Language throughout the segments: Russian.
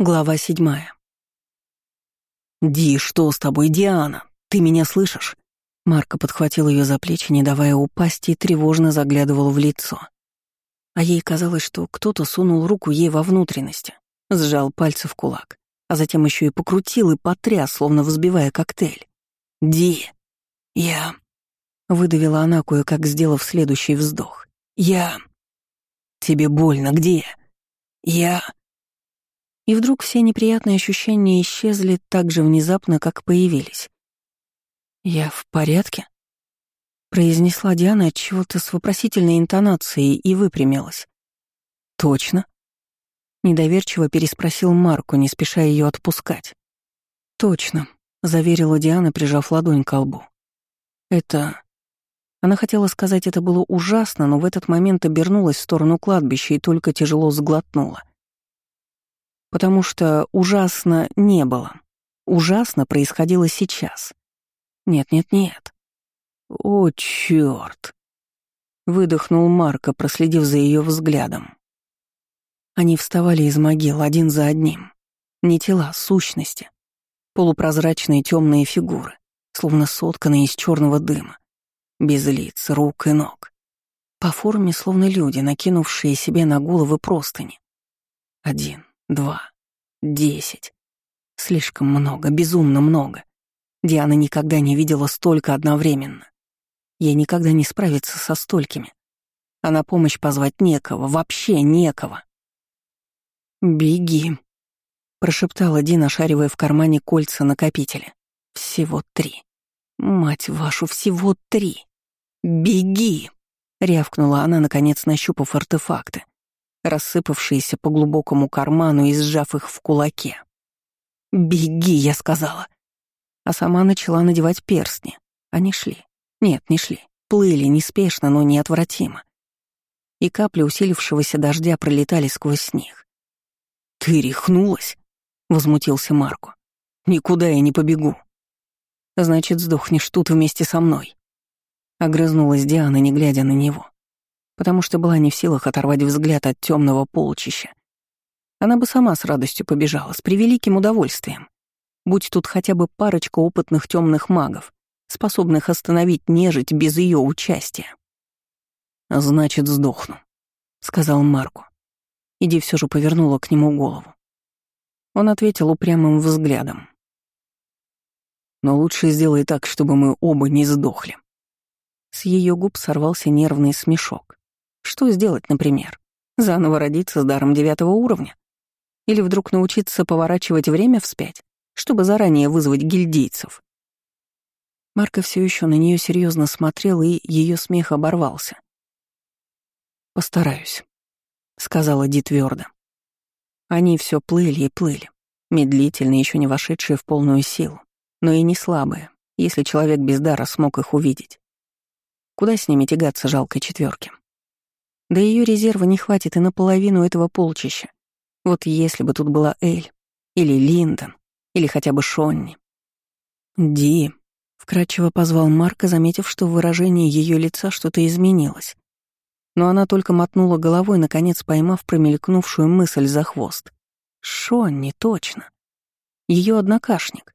Глава седьмая. «Ди, что с тобой, Диана? Ты меня слышишь?» Марко подхватил ее за плечи, не давая упасть, и тревожно заглядывал в лицо. А ей казалось, что кто-то сунул руку ей во внутренности, сжал пальцы в кулак, а затем еще и покрутил и потряс, словно взбивая коктейль. «Ди, я...» — выдавила она, кое-как сделав следующий вздох. «Я...» «Тебе больно, где?» «Я...» И вдруг все неприятные ощущения исчезли так же внезапно, как появились. «Я в порядке?» произнесла Диана от чего-то с вопросительной интонацией и выпрямилась. «Точно?» Недоверчиво переспросил Марку, не спеша ее отпускать. «Точно», — заверила Диана, прижав ладонь к лбу. «Это...» Она хотела сказать, это было ужасно, но в этот момент обернулась в сторону кладбища и только тяжело сглотнула потому что ужасно не было. Ужасно происходило сейчас. Нет-нет-нет. О, чёрт! Выдохнул Марко, проследив за ее взглядом. Они вставали из могил один за одним. Не тела, сущности. Полупрозрачные темные фигуры, словно сотканные из черного дыма. Без лиц, рук и ног. По форме словно люди, накинувшие себе на головы простыни. Один, два, десять. Слишком много, безумно много. Диана никогда не видела столько одновременно. Ей никогда не справиться со столькими. А на помощь позвать некого, вообще некого. «Беги», — прошептала Дина, шаривая в кармане кольца накопителя. «Всего три. Мать вашу, всего три. Беги!» — рявкнула она, наконец нащупав артефакты рассыпавшиеся по глубокому карману и сжав их в кулаке. «Беги!» — я сказала. А сама начала надевать перстни. Они шли. Нет, не шли. Плыли неспешно, но неотвратимо. И капли усилившегося дождя пролетали сквозь них. «Ты рехнулась?» — возмутился Марко. «Никуда я не побегу». «Значит, сдохнешь тут вместе со мной». Огрызнулась Диана, не глядя на него потому что была не в силах оторвать взгляд от темного полчища. Она бы сама с радостью побежала, с превеликим удовольствием. Будь тут хотя бы парочка опытных темных магов, способных остановить нежить без ее участия. «Значит, сдохну», — сказал Марку. Иди все же повернула к нему голову. Он ответил упрямым взглядом. «Но лучше сделай так, чтобы мы оба не сдохли». С ее губ сорвался нервный смешок. Что сделать, например? Заново родиться с даром девятого уровня? Или вдруг научиться поворачивать время вспять, чтобы заранее вызвать гильдейцев? Марка все еще на нее серьезно смотрел, и ее смех оборвался. «Постараюсь», — сказала Ди твердо. Они все плыли и плыли, медлительно, еще не вошедшие в полную силу, но и не слабые, если человек без дара смог их увидеть. Куда с ними тягаться жалкой четверки? Да ее резерва не хватит и наполовину этого полчища. Вот если бы тут была Эль, или Линдон, или хотя бы Шонни. «Ди», — вкратчиво позвал Марка, заметив, что в выражении ее лица что-то изменилось. Но она только мотнула головой, наконец поймав промелькнувшую мысль за хвост. Шонни, точно. Ее однокашник.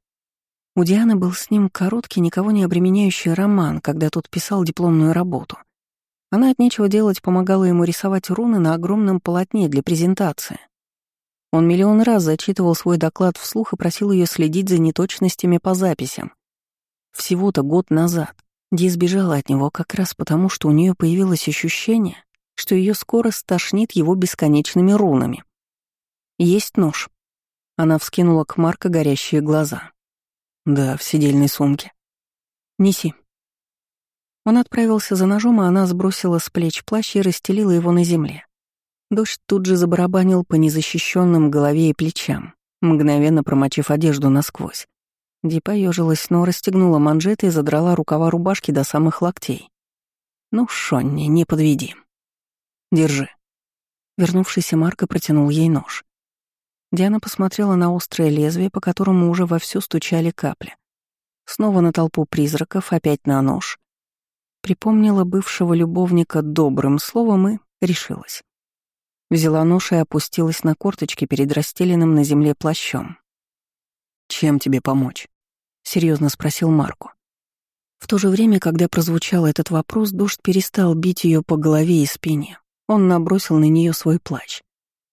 У Дианы был с ним короткий, никого не обременяющий роман, когда тот писал дипломную работу. Она от нечего делать помогала ему рисовать руны на огромном полотне для презентации. Он миллион раз зачитывал свой доклад вслух и просил ее следить за неточностями по записям. Всего-то год назад Ди сбежала от него как раз потому, что у нее появилось ощущение, что ее скоро стошнит его бесконечными рунами. «Есть нож?» Она вскинула к Марка горящие глаза. «Да, в сидельной сумке». «Неси», он отправился за ножом, а она сбросила с плеч плащ и расстелила его на земле. Дождь тут же забарабанил по незащищенным голове и плечам, мгновенно промочив одежду насквозь. Ди поежилась, но расстегнула манжеты и задрала рукава рубашки до самых локтей. «Ну, Шонни, не подведи. Держи». Вернувшийся Марко протянул ей нож. Диана посмотрела на острое лезвие, по которому уже вовсю стучали капли. Снова на толпу призраков, опять на нож. Припомнила бывшего любовника добрым словом и решилась. Взяла нож и опустилась на корточки перед расстеленным на земле плащом. «Чем тебе помочь?» — серьезно спросил Марку. В то же время, когда прозвучал этот вопрос, дождь перестал бить ее по голове и спине. Он набросил на нее свой плащ.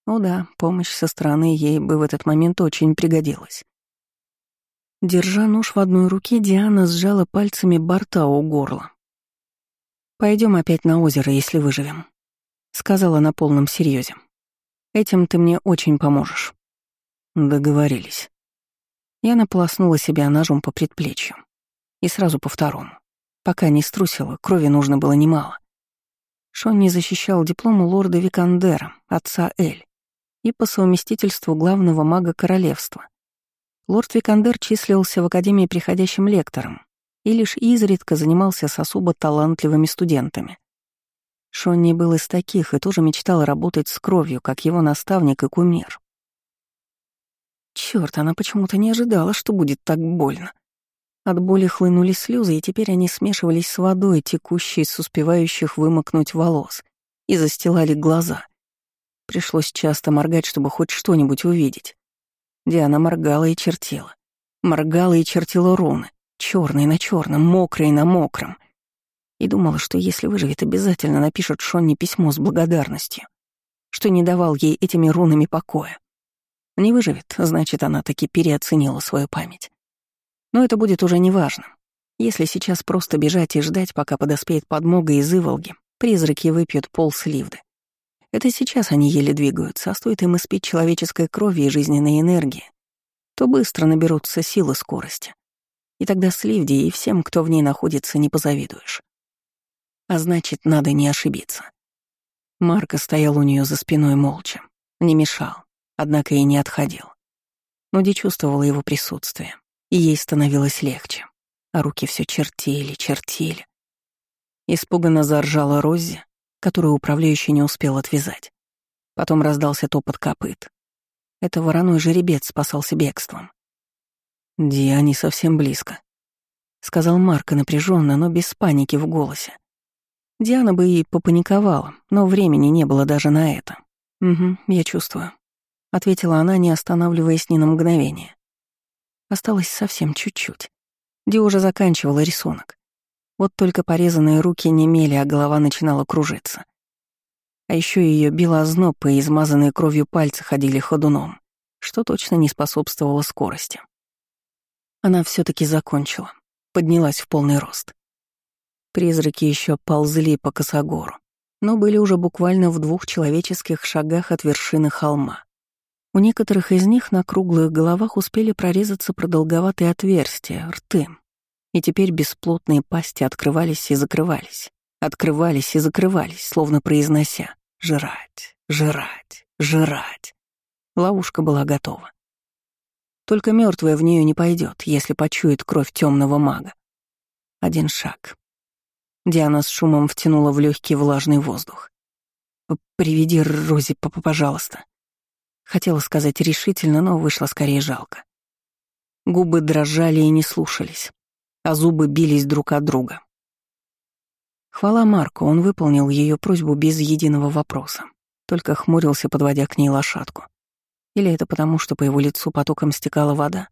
О да, помощь со стороны ей бы в этот момент очень пригодилась. Держа нож в одной руке, Диана сжала пальцами борта у горла. Пойдем опять на озеро, если выживем», — сказала на полном серьезе. «Этим ты мне очень поможешь». Договорились. Я наполоснула себя ножом по предплечью. И сразу по второму. Пока не струсила, крови нужно было немало. Шонни защищал диплом лорда Викандера, отца Эль, и по совместительству главного мага королевства. Лорд Викандер числился в Академии приходящим лектором и лишь изредка занимался с особо талантливыми студентами. Шонни был из таких и тоже мечтал работать с кровью, как его наставник и кумир. Черт, она почему-то не ожидала, что будет так больно. От боли хлынули слезы, и теперь они смешивались с водой, текущей с успевающих вымокнуть волос, и застилали глаза. Пришлось часто моргать, чтобы хоть что-нибудь увидеть. Диана моргала и чертила. Моргала и чертила руны, черные на черном, мокрые на мокром. И думала, что если выживет, обязательно напишет Шонни письмо с благодарностью, что не давал ей этими рунами покоя. Не выживет, значит, она таки переоценила свою память. Но это будет уже неважно. Если сейчас просто бежать и ждать, пока подоспеет подмога из Иволги, призраки выпьют пол сливды. Это сейчас они еле двигаются, а стоит им испить человеческой крови и жизненной энергии, то быстро наберутся силы скорости. И тогда Сливде и всем, кто в ней находится, не позавидуешь. А значит, надо не ошибиться. Марко стоял у нее за спиной молча, не мешал, однако и не отходил. Нуди чувствовала его присутствие и ей становилось легче, а руки все чертили, чертили. Испуганно заржала Рози, которую управляющий не успел отвязать. Потом раздался топот копыт. Это вороной жеребец спасался бегством. «Ди, они совсем близко», — сказал Марко напряженно, но без паники в голосе. Диана бы и попаниковала, но времени не было даже на это. «Угу, я чувствую», — ответила она, не останавливаясь ни на мгновение. Осталось совсем чуть-чуть. Ди уже заканчивала рисунок. Вот только порезанные руки немели, а голова начинала кружиться. А еще ее била озноб, и измазанные кровью пальцы ходили ходуном, что точно не способствовало скорости. Она все таки закончила, поднялась в полный рост. Призраки еще ползли по косогору, но были уже буквально в двух человеческих шагах от вершины холма. У некоторых из них на круглых головах успели прорезаться продолговатые отверстия, рты, и теперь бесплотные пасти открывались и закрывались, открывались и закрывались, словно произнося «жрать, жрать, жрать». Ловушка была готова. Только мертвая в нее не пойдет, если почует кровь темного мага. Один шаг. Диана с шумом втянула в легкий влажный воздух. «Приведи Рози, пожалуйста», Хотела сказать решительно, но вышло скорее жалко. Губы дрожали и не слушались, а зубы бились друг от друга. Хвала Марку, он выполнил ее просьбу без единого вопроса, только хмурился, подводя к ней лошадку. Или это потому, что по его лицу потоком стекала вода?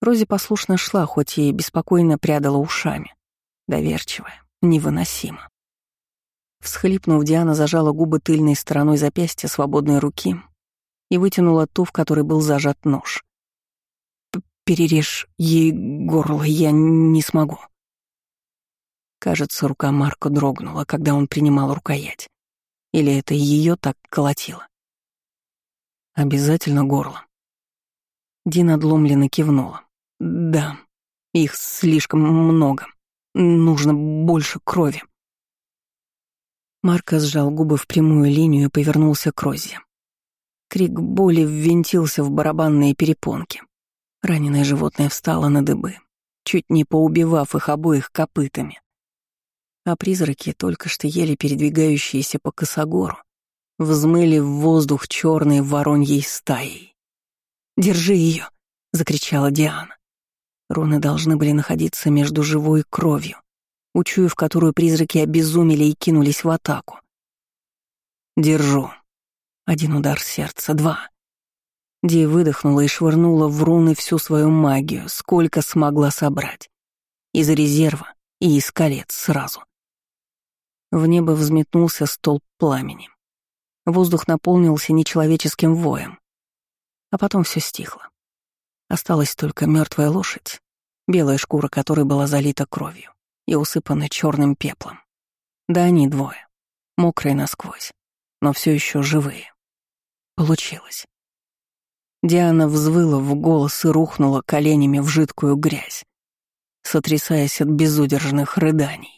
Рози послушно шла, хоть и беспокойно прядала ушами. Доверчивая, невыносимо. Всхлипнув, Диана зажала губы тыльной стороной запястья свободной руки и вытянула ту, в которой был зажат нож. «Перережь ей горло, я не смогу». Кажется, рука Марка дрогнула, когда он принимал рукоять. Или это ее так колотило? Обязательно горло. Дина отломленно кивнула. Да, их слишком много. Нужно больше крови. Марко сжал губы в прямую линию и повернулся к Розе. Крик боли ввинтился в барабанные перепонки. Раненое животное встало на дыбы, чуть не поубивав их обоих копытами. А призраки, только что еле передвигающиеся по косогору, взмыли в воздух черной вороньей стаей. «Держи ее!» — закричала Диана. Руны должны были находиться между живой кровью, учуяв которую призраки обезумели и кинулись в атаку. «Держу», Один удар сердца, два. Ди выдохнула и швырнула в руны всю свою магию, сколько смогла собрать. Из резерва и из колец сразу. В небо взметнулся столб пламени. Воздух наполнился нечеловеческим воем. А потом все стихло. Осталась только мертвая лошадь, белая шкура которой была залита кровью и усыпана черным пеплом. Да они двое, мокрые насквозь, но все еще живые. Получилось. Диана взвыла в голос и рухнула коленями в жидкую грязь, сотрясаясь от безудержных рыданий.